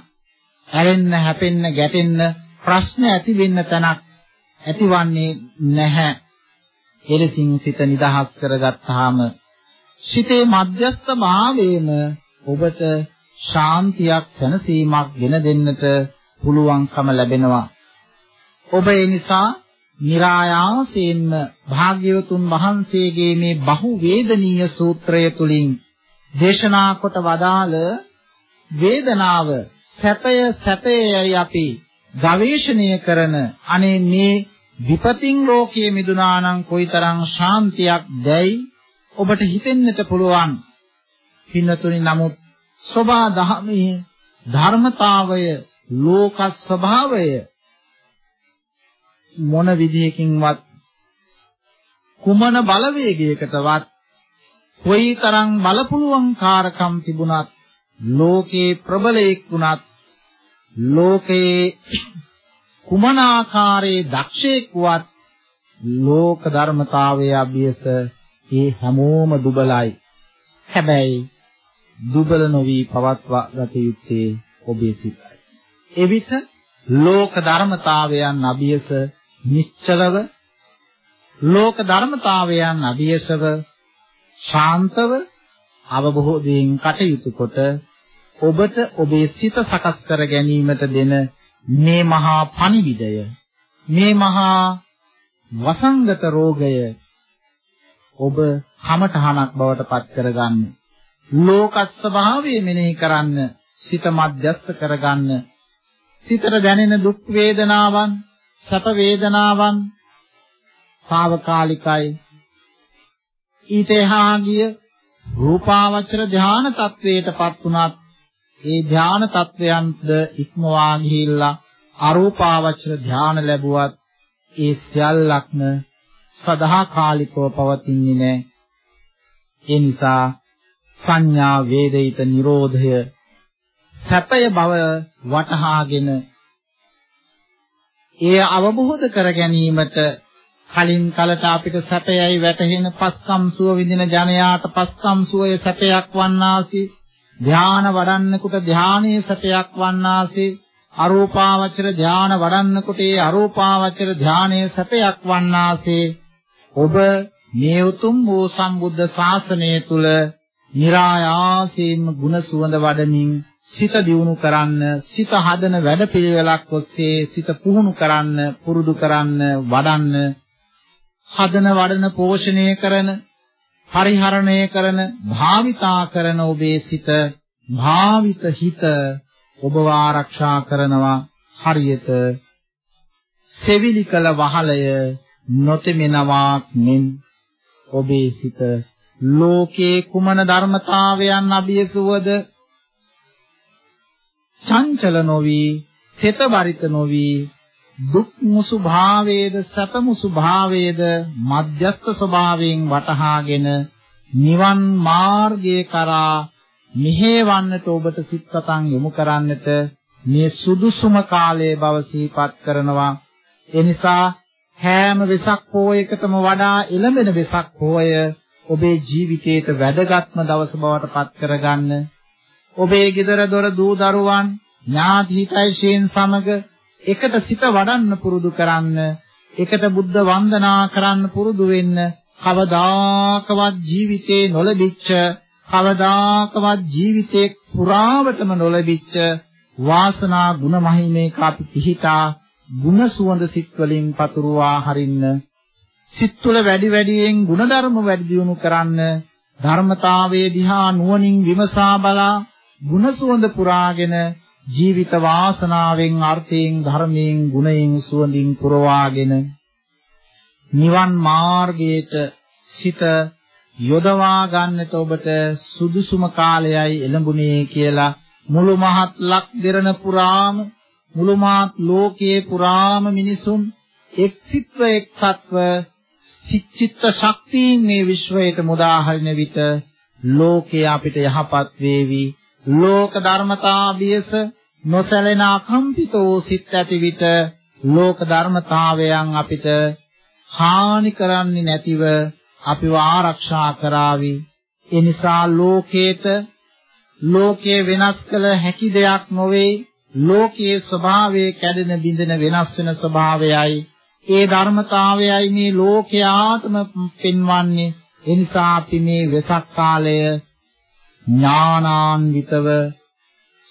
ඇරෙන්න හැපෙන්න ගැටෙන්න ප්‍රශ්න ඇති වෙන්න තැනක් ඇතිවන්නේ නැහැ. එලෙසින් සිත නිදහස් කරගත්තාම සිතේ මධ්‍යස්ථ භාවයේම ඔබට ශාන්තියක් සැනසීමක් ගෙන දෙන්නට පුළුවන්කම ලැබෙනවා. ඔබ ඒ නිසා નિરાයාසයෙන්ම භාග්‍යවතුන් වහන්සේගේ මේ බහු වේදනීය සූත්‍රය තුලින් දේශනා කොට වදාළ වේදනාව සැපය සැපයයි අපි ගවේෂණය කරන අනේ මේ විපතින් ලෝකයේ මිදුණා නම් කොයිතරම් ශාන්තියක් දැයි ඔබට හිතෙන්නට පුළුවන්. පින්නතුනි නමුත් සෝභා දහමේ ධර්මතාවය ලෝක ස්වභාවය මොන විදියකින්වත් කුමන බලවේගයකටවත් කොයිතරම් බලපුලුවන් කාරකම් තිබුණත් ලෝකේ ප්‍රබලයෙක් වුණත් ලෝකේ කුමන ආකාරයේ දක්ෂයෙක් වුවත් ලෝක ධර්මතාවයේ අභියස ඒ හැමෝම දුබලයි. හැබැයි දුබල නොවි පවත්වා ගත යුත්තේ ඔබේ සිතයි. එවිට ලෝක ධර්මතාවයන් අභියස නිශ්චලව ලෝක ධර්මතාවයන් අභියසව ශාන්තව අවබෝධයෙන් කටයුතු කොට ඔබට ඔබේ සිත සකස් කර ගැනීමට දෙන මේ මහා පණිවිඩය මේ මහා වසංගත රෝගය ඔබ කමඨහනක් බවට පත් කරගන්න. ලෝක ස්වභාවය මෙනෙහි කරන්න සිත මධ්‍යස්ත කරගන්න. සිතට දැනෙන දුක් වේදනාවන් සැප වේදනාවන් తాවකාලිකයි. ඊට එහා ගිය රූපාවචර ධාන තත්වයටපත් උනත් ඒ ධාන තත්වයන්ද ඉක්මවා ගිහිල්ලා අරූපාවචර ධාන ලැබුවත් ඒ සියල්ලක්ම සදාකාලිකව පවතින්නේ නැහැ. ඒ නිසා සංඥා වේදිත නිරෝධය සැපය බව වටහාගෙන ඒ අවබෝධ කර ගැනීමට කලින් කලට අපිට සැපයයි වැටහෙන පස්කම් සුව විඳින ජනයාට පස්කම් සුවය සැපයක් වන්නාසී ධාන වඩන්නකොට ධානයේ සැපයක් වන්නාසේ අරූපාවචර ධාන වඩන්නකොට ඒ අරූපාවචර ධානයේ සැපයක් වන්නාසේ ඔබ මේ උතුම් වූ සම්බුද්ධ ශාසනය තුල નિરાයාසයෙන්ම ගුණ සුවඳ වඩමින් සිත දියුණු කරන්න සිත හදන වැඩපිළිවෙලක් ඔස්සේ සිත පුහුණු කරන්න පුරුදු කරන්න වඩන්න හදන වඩන පෝෂණය කරන පරිහරණය කරන භාවිතා කරන ඔබේ සිත භාවිත හිත ඔබව ආරක්ෂා කරනවා හරියට සෙවිලි කළ වහලය නොතෙමෙනවා මෙන් ඔබේ සිත ලෝකේ කුමන ධර්මතාවයන් අභියසුවද? චංචල නොවි තෙත බරිත නොවි දුක් මුසු භාවයේද සැප මුසු භාවයේද මධ්‍යස්ථ ස්වභාවයෙන් වටහාගෙන නිවන් මාර්ගයේ කරා මෙහෙවන්නට ඔබට සිත්සතන් යොමු කරන්නට මේ සුදුසුම කාලයේ බව සිහිපත් කරනවා. එනිසා හැම වෙසක් පෝයකටම වඩා එළඹෙන වෙසක් පෝය ඔබේ ජීවිතේට වැදගත්ම දවස බවට පත් කරගන්න. ඔබේ ගෙදර දොර දූ දරුවන් ඥාති හිතයිෂයන් සමග එකට සිත වඩන්න පුරුදු කරන්න, එකට බුද්ධ වන්දනා කරන්න පුරුදු වෙන්න, කවදාකවත් ජීවිතේ නොලැබිච්ච, කවදාකවත් ජීවිතේ පුරාවටම නොලැබිච්ච වාසනා ගුණ මහිමේක අපි පිහිටා ගුණ සුවඳ සිත් වලින් පතුරවා හරින්න සිත් තුළ වැඩි වැඩියෙන් ಗುಣධර්ම වැඩි දියුණු කරන්න ධර්මතාවයේ දිහා නුවණින් විමසා බලා ගුණ සුවඳ පුරාගෙන ජීවිත වාසනාවෙන් අර්ථයෙන් ධර්මයෙන් ගුණයෙන් සුවඳින් පුරවාගෙන නිවන් මාර්ගයට සිත යොදවා ගන්නට ඔබට සුදුසුම කාලයයි එළඹුණේ කියලා මුළු මහත් ලක් දෙරණ පුරාම මුළු මහත් ලෝකයේ පුරාම මිනිසුන් එක් සිත්ව එක් සත්ව චිත්ත ශක්තියින් මේ විශ්වයට මුදා හරින විට ලෝකේ අපිට යහපත් වේවි. ලෝක ධර්මතා බියස නොසැලෙන අකම්පිතෝ සිත් ඇති විට ලෝක ධර්මතාවයන් අපිට හානි කරන්නේ නැතිව අපිව ආරක්ෂා කරાવી. ඒ නිසා ලෝකේත ලෝකයේ වෙනස් කළ හැකි දෙයක් නොවේ. ලෝකයේ ස්වභාවය කැඩෙන බිඳෙන වෙනස් වෙන ස්වභාවයයි. ඒ ධර්මතාවයයි මේ ලෝකයාටම පෙන්වන්නේ. ඒ නිසා අපි මේ වෙසක් කාලය ඥානාන්විතව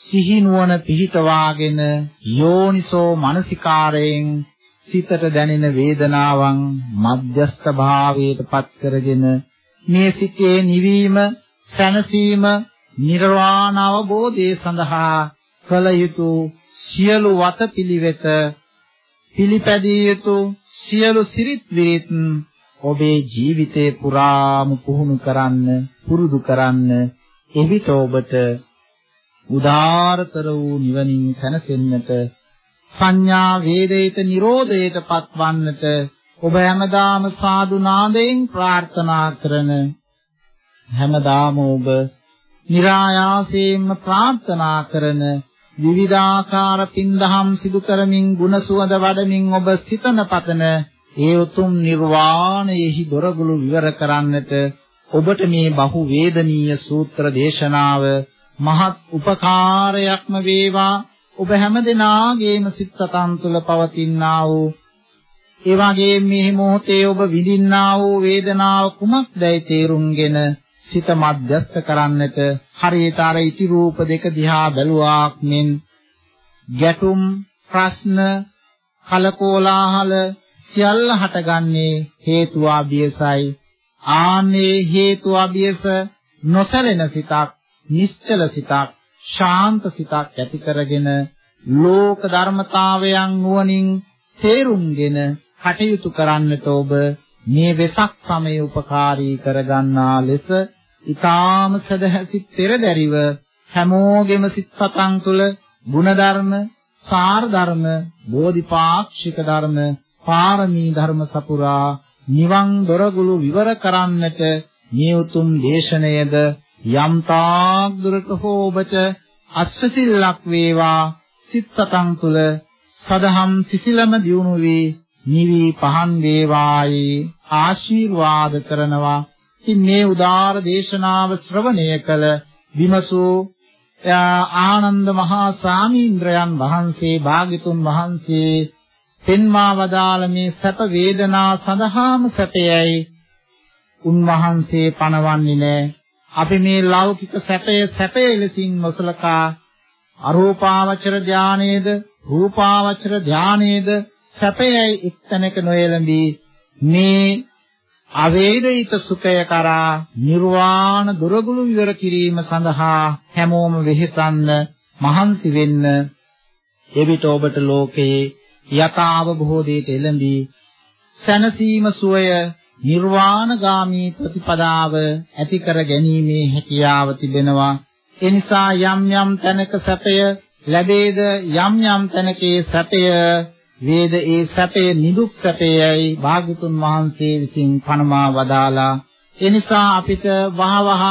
සිහිනුවන පිහිටවාගෙන යෝනිසෝ මනසිකාරයෙන් සිතට දැනෙන වේදනාවන් මධ්‍යස්ථ භාවයට පත් කරගෙන මේ සිතේ නිවීම සැනසීම නිර්වාණ අවබෝධය සඳහා කල යුතු සියලු වතපිලිවෙත පිළිපැදිය යුතු සියලු සිරිත් විරිත් ඔබේ ජීවිතේ පුරාම පුහුණු කරන්න පුරුදු කරන්න එවිට ඔබට උදාාරතර වූ නිවනින් සැනසෙන්නට සංඥා වේදිත නිරෝධයට පත්වන්නට ඔබ හැමදාම සාදු නාදයෙන් ප්‍රාර්ථනා කරන හැමදාම ඔබ નિરાයාසයෙන්ම ප්‍රාර්ථනා කරන විවිධාකාර පින්දහම් සිදු කරමින් ගුණ සුවඳ වඩමින් ඔබ සිතන පතන ඒ උතුම් නිර්වාණයෙහි දොරගුළු විවර කරන්නට ඔබට මේ බහු වේදනීය සූත්‍ර දේශනාව මහත් උපකාරයක්ම වේවා. ඔබ හැමදෙනාගේම සිත් සතන් තුළ පවතිනා වූ. ඒ වගේම මේ මොහොතේ ඔබ විඳින්නා වූ වේදනාව කුමක්දයි තේරුම්ගෙන සිත මධ්‍යස්ත කරන්නට හරියට අර ඉති රූප දෙක දිහා බැලුවාක් මෙන් ගැටුම් ප්‍රශ්න කලකෝලාහල සියල්ල හටගන්නේ හේතු ආභියසයි. ආනේ හේතු ආභියස නොසැලෙන සිතක් නිශ්චල සිතක් ශාන්ත සිතක් ඇති කරගෙන ලෝක ධර්මතාවයන් නුවණින් තේරුම්ගෙන කටයුතු කරන්නට ඔබ මේ වෙසක් සමයේ උපකාරී කරගන්නා ලෙස ඊ타ම සදහසි පෙරදරිව හැමෝගෙම සිත් සතන් තුළ ಗುಣධර්ම සාර ධර්ම බෝධිපාක්ෂික ධර්ම පාරමී ධර්ම සපුරා නිවන් දොරගුළු විවර කරන්නට මේ උතුම් දේශනයද යම් තාක් දුරට හෝ ඔබට අස්සසිල්ලක් වේවා සිත් සතන් තුළ සදහම් සිසිලම දියුණු වී නිවි පහන් වේවායි ආශිර්වාද කරනවා ඉතින් මේ උදාාර දේශනාව ශ්‍රවණය කළ විමසූ ආනන්ද මහා සාමීන්ද්‍රයන් වහන්සේ භාග්‍යතුන් වහන්සේ පෙන්වා වදාළ මේ සැප වේදනා සඳහාම සැපයයි උන්වහන්සේ පණවන්නේ නැහැ. අපි මේ ලෞකික සැපය සැපය ලෙසින් නොසලකා අරූපාවචර ධානයේද රූපාවචර ධානයේද සැපයයි එක්තැනක නොයලඹී මේ අවේදිත සුඛය කරා නිර්වාණ දුරගුළු විවර කිරීම සඳහා හැමෝම වෙහෙසන්න මහන්සි වෙන්න එවිට ඔබට ලෝකේ යථාවබෝධයට එළඹී සැනසීම සුවය නිර්වාණගාමී ප්‍රතිපදාව ඇති කර ගැනීමේ හැකියාව තිබෙනවා. ඒ නිසා යම් යම් තැනක සැපය ලැබේද යම් යම් තැනකේ සැපය වේද ඒ සැපේ නිදුක් සැපේයයි භාග්‍යතුන් වහන්සේ විසින් පණමා වදාලා ඒ නිසා අපිට වහවහ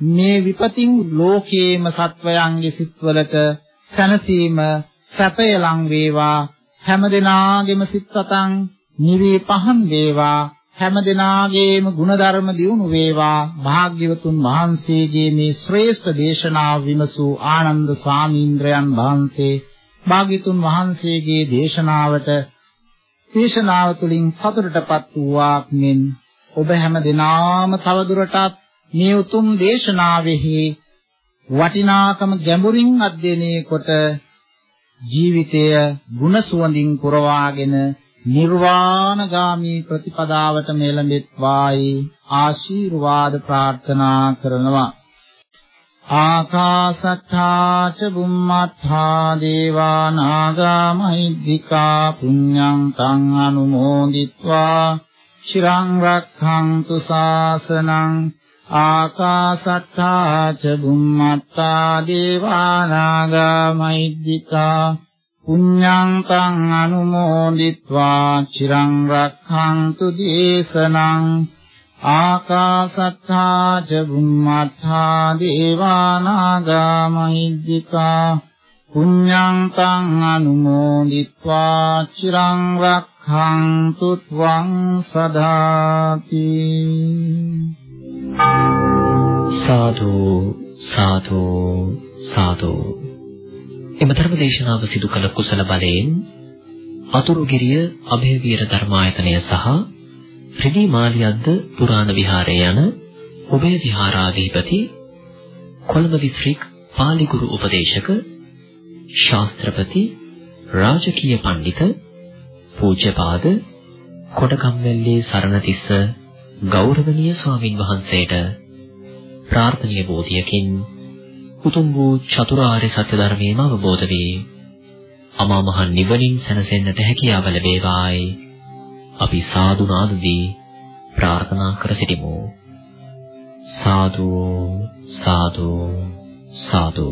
මේ විපතින් ලෝකයේම සත්වයන්ගේ සිත්වලට සැනසීම සැපය ලං වේවා. හැමදෙනාගේම සිත් සතන් නිවි පහන් වේවා. හැමදෙනාගේම ಗುಣධර්ම දියුණු වේවා. භාග්‍යවතුන් වහන්සේගේ මේ ශ්‍රේෂ්ඨ දේශනාව විමසූ ආනන්ද ස්වාමීන්ද්‍රයන් වහන්සේ භාග්‍යතුන් වහන්සේගේ දේශනාවට දේශනාව තුළින් සතුටටපත් වූවාක් මෙන් ඔබ හැම දිනාම තවදුරටත් මේ උතුම් දේශනාවෙහි වටිනාකම ගැඹුරින් අධ්‍යයනය කොට ජීවිතය ගුණ සුවඳින් පුරවාගෙන නිර්වාණගාමී ප්‍රතිපදාවට මෙලඹෙත්වායි ආශිර්වාද ප්‍රාර්ථනා කරනවා. ආකාසත්තා ච බුම්මත්තා දේවා නාග මහිද්దికා පුඤ්ඤං තං අනුමෝදිත්වා. චිරං රක්ඛන්තු ශාසනං ආකාසත්තා ච බුම්මත්තා දේවා නාග මහිද්దికා පුඤ්ඤං තං අනුමෝදිත්වා චිරං රක්ඛන්තු දේශනං ආකාසත්තා ච බුම්මත්තා දේවානාගා මහිද්దికා පුඤ්ඤං තං අනුමෝදිත්වා චිරං රක්ඛන්තු ත්වං සදාති. සාදු සාදු සාදු. එම ධර්ම දේශනාව සිදු කළ කුසල බලයෙන් අතුරුගිරිය અભේවීර ධර්මායතනය සහ ත්‍රිවි මාලියද්ද පුරාණ විහාරය යන ඔබේ විහාරාධිපති කොළඹ දිස්ත්‍රික් පාලිගුරු උපදේශක ශාස්ත්‍රපති රාජකීය පඬිත පූජ්‍යපාද කොටකම්වැල්ලේ සරණතිස්ස ගෞරවනීය ස්වාමින් වහන්සේට ප්‍රාර්ථනීය බෝධියකින් උතුම් වූ චතුරාර්ය සත්‍ය ධර්මයම අවබෝධ වේ. අමා මහ නිවනින් සැනසෙන්නට හැකියාව ලැබේවායි අපි සාදු නාදදී ප්‍රාර්ථනා කර සිටිමු. සාදු සාදු සාදු